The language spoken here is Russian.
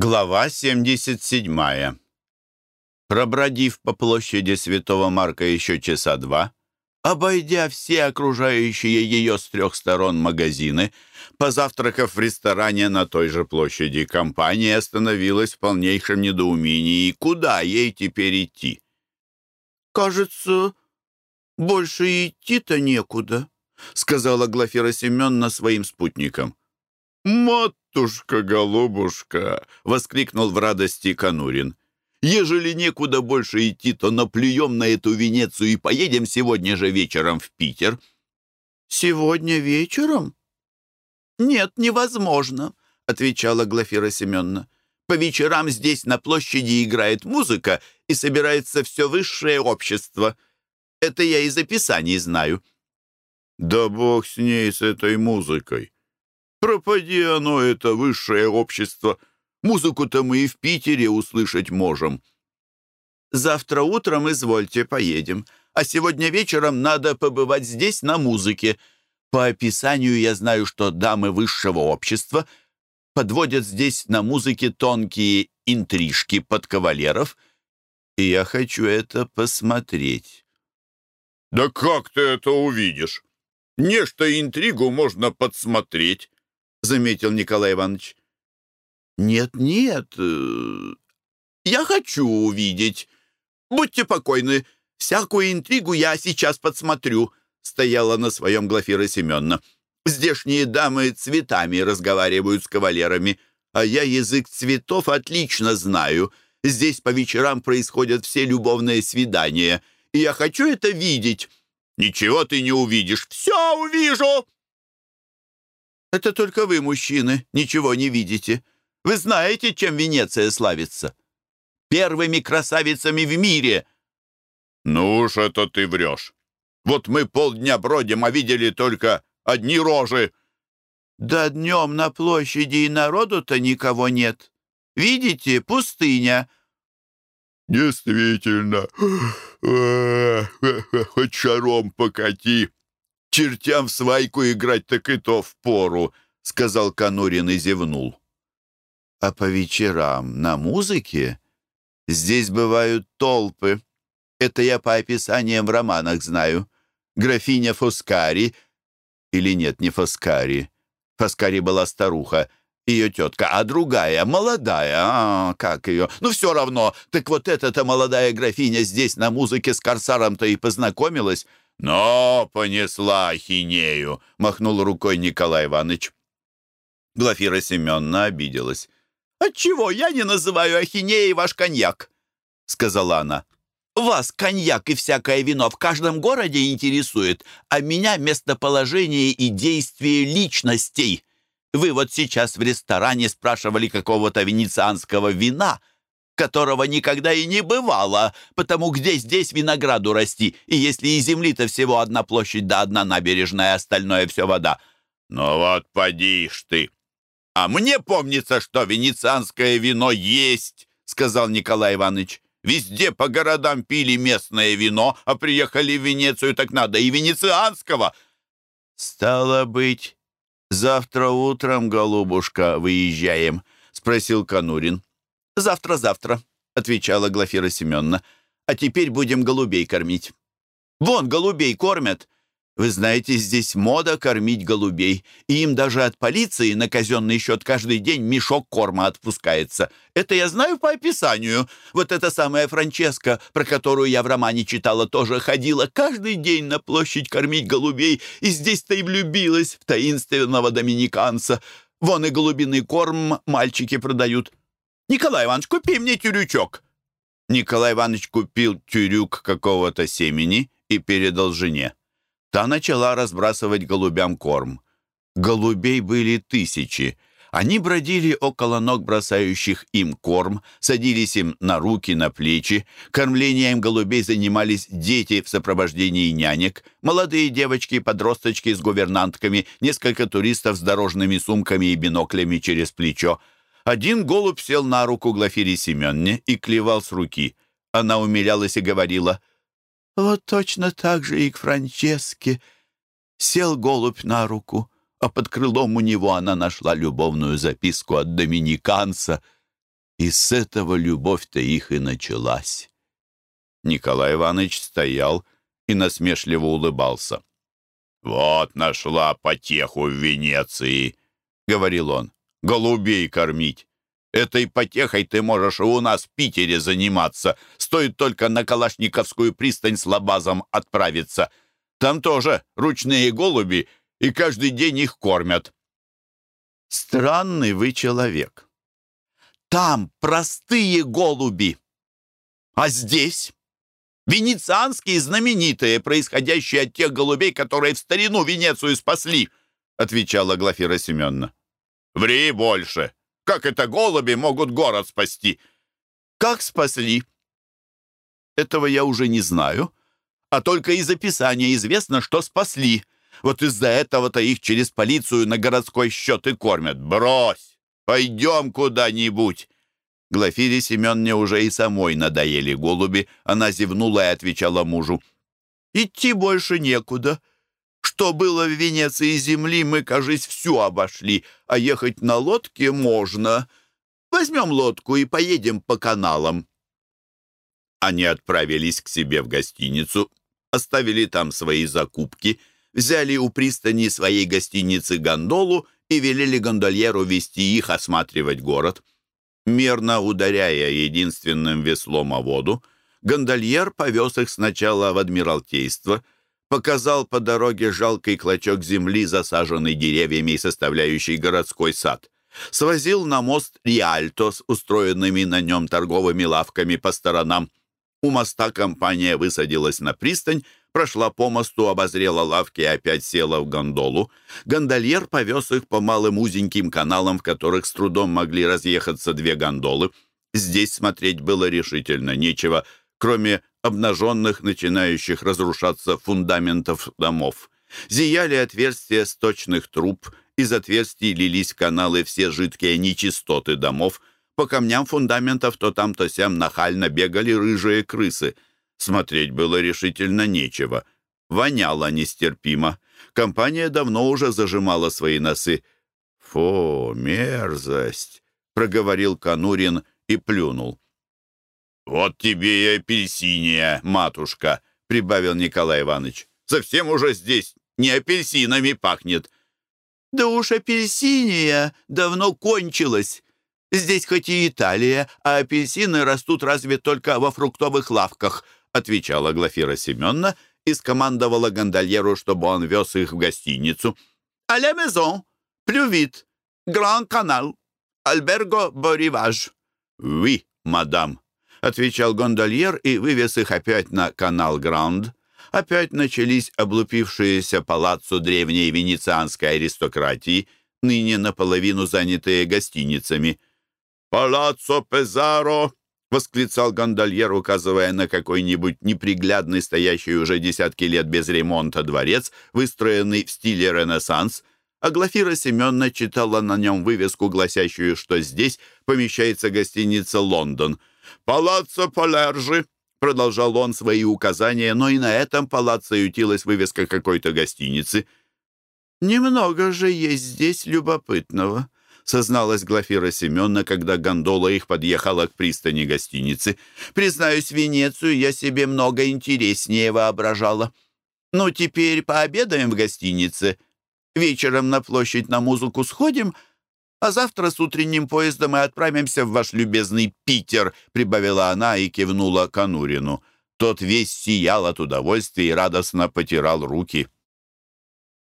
Глава 77. Пробродив по площади Святого Марка еще часа два, обойдя все окружающие ее с трех сторон магазины, позавтракав в ресторане на той же площади, компания остановилась в полнейшем недоумении. Куда ей теперь идти? «Кажется, больше идти-то некуда», — сказала Глафира Семеновна своим спутникам. «Матушка-голубушка!» — воскликнул в радости Конурин. «Ежели некуда больше идти, то наплюем на эту Венецию и поедем сегодня же вечером в Питер». «Сегодня вечером?» «Нет, невозможно», — отвечала Глафира Семеновна. «По вечерам здесь на площади играет музыка и собирается все высшее общество. Это я из описаний знаю». «Да бог с ней, с этой музыкой!» Пропади оно, это высшее общество. Музыку-то мы и в Питере услышать можем. Завтра утром, извольте, поедем. А сегодня вечером надо побывать здесь на музыке. По описанию я знаю, что дамы высшего общества подводят здесь на музыке тонкие интрижки под кавалеров, и я хочу это посмотреть. «Да как ты это увидишь? Нечто интригу можно подсмотреть. — заметил Николай Иванович. «Нет, нет, э, я хочу увидеть. Будьте покойны, всякую интригу я сейчас подсмотрю», — стояла на своем Глафира Семеновна. «Здешние дамы цветами разговаривают с кавалерами, а я язык цветов отлично знаю. Здесь по вечерам происходят все любовные свидания, и я хочу это видеть». «Ничего ты не увидишь. Все увижу!» Это только вы, мужчины, ничего не видите. Вы знаете, чем Венеция славится? Первыми красавицами в мире. Ну уж это ты врешь. Вот мы полдня бродим, а видели только одни рожи. Да днем на площади и народу-то никого нет. Видите, пустыня. Действительно. Хоть шаром покати чертям в свайку играть так и то в пору», — сказал Конурин и зевнул. «А по вечерам на музыке здесь бывают толпы. Это я по описаниям в романах знаю. Графиня Фоскари, или нет, не Фоскари. Фоскари была старуха, ее тетка, а другая, молодая, а, как ее? Ну, все равно. Так вот эта-то молодая графиня здесь на музыке с корсаром-то и познакомилась. «Но понесла ахинею», — махнул рукой Николай Иванович. Глафира Семеновна обиделась. «Отчего я не называю ахинеей ваш коньяк?» — сказала она. «Вас коньяк и всякое вино в каждом городе интересует, а меня местоположение и действие личностей. Вы вот сейчас в ресторане спрашивали какого-то венецианского вина, которого никогда и не бывало, потому где здесь винограду расти, и если и земли-то всего одна площадь да одна набережная, остальное все вода. Ну вот поди ж ты. А мне помнится, что венецианское вино есть, сказал Николай Иванович. Везде по городам пили местное вино, а приехали в Венецию, так надо и венецианского. Стало быть, завтра утром, голубушка, выезжаем, спросил Конурин. «Завтра-завтра», — отвечала Глафира Семеновна. «А теперь будем голубей кормить». «Вон, голубей кормят!» Вы знаете, здесь мода кормить голубей, и им даже от полиции на казенный счет каждый день мешок корма отпускается. Это я знаю по описанию. Вот эта самая Франческа, про которую я в романе читала, тоже ходила каждый день на площадь кормить голубей, и здесь-то и влюбилась в таинственного доминиканца. Вон и голубиный корм мальчики продают. «Николай Иванович, купи мне тюрючок!» Николай Иванович купил тюрюк какого-то семени и передал жене. Та начала разбрасывать голубям корм. Голубей были тысячи. Они бродили около ног бросающих им корм, садились им на руки, на плечи. Кормлением голубей занимались дети в сопровождении нянек, молодые девочки, подросточки с гувернантками, несколько туристов с дорожными сумками и биноклями через плечо — один голубь сел на руку Глафире Семенне и клевал с руки. Она умилялась и говорила, «Вот точно так же и к Франческе». Сел голубь на руку, а под крылом у него она нашла любовную записку от доминиканца. И с этого любовь-то их и началась. Николай Иванович стоял и насмешливо улыбался. «Вот нашла потеху в Венеции», — говорил он, — «голубей кормить. Этой потехой ты можешь у нас в Питере заниматься. Стоит только на Калашниковскую пристань с лабазом отправиться. Там тоже ручные голуби, и каждый день их кормят». «Странный вы человек. Там простые голуби, а здесь...» Венецианские знаменитые, происходящие от тех голубей, которые в старину Венецию спасли», — отвечала Глафира Семеновна. «Ври больше. Как это голуби могут город спасти?» «Как спасли?» «Этого я уже не знаю, а только из описания известно, что спасли. Вот из-за этого-то их через полицию на городской счет и кормят. Брось! Пойдем куда-нибудь!» Глафире Семенне уже и самой надоели голуби. Она зевнула и отвечала мужу. «Идти больше некуда. Что было в Венеции земли, мы, кажись, всю обошли, а ехать на лодке можно. Возьмем лодку и поедем по каналам». Они отправились к себе в гостиницу, оставили там свои закупки, взяли у пристани своей гостиницы гондолу и велели гондольеру вести их осматривать город. Мерно ударяя единственным веслом о воду, гондольер повез их сначала в Адмиралтейство, показал по дороге жалкий клочок земли, засаженный деревьями и составляющий городской сад. Свозил на мост Риальто с устроенными на нем торговыми лавками по сторонам. У моста компания высадилась на пристань, прошла по мосту, обозрела лавки и опять села в гондолу. Гондольер повез их по малым узеньким каналам, в которых с трудом могли разъехаться две гондолы. Здесь смотреть было решительно нечего, кроме обнаженных, начинающих разрушаться фундаментов домов. Зияли отверстия сточных труб, из отверстий лились каналы все жидкие нечистоты домов. По камням фундаментов то там, то сям нахально бегали рыжие крысы — Смотреть было решительно нечего. Воняло нестерпимо. Компания давно уже зажимала свои носы. «Фу, мерзость!» — проговорил Конурин и плюнул. «Вот тебе и апельсиния, матушка!» — прибавил Николай Иванович. «Совсем уже здесь не апельсинами пахнет». «Да уж апельсиния давно кончилась. Здесь хоть и Италия, а апельсины растут разве только во фруктовых лавках», отвечала Глафира Семеновна и скомандовала гондольеру, чтобы он вез их в гостиницу. «А мезон, плювит, гран канал, альберго бориваж». «Oui, мадам», — отвечал гондольер и вывез их опять на канал Гранд. Опять начались облупившиеся палаццо древней венецианской аристократии, ныне наполовину занятые гостиницами. «Палаццо Пезаро — восклицал гондольер, указывая на какой-нибудь неприглядный, стоящий уже десятки лет без ремонта дворец, выстроенный в стиле Ренессанс, а Глафира Семеновна читала на нем вывеску, гласящую, что здесь помещается гостиница «Лондон». «Палаццо Поляржи», — продолжал он свои указания, но и на этом палаццо ютилась вывеска какой-то гостиницы. «Немного же есть здесь любопытного», созналась Глафира Семеновна, когда гондола их подъехала к пристани гостиницы. «Признаюсь, Венецию я себе много интереснее воображала. Ну, теперь пообедаем в гостинице. Вечером на площадь на музыку сходим, а завтра с утренним поездом мы отправимся в ваш любезный Питер», прибавила она и кивнула Конурину. Тот весь сиял от удовольствия и радостно потирал руки.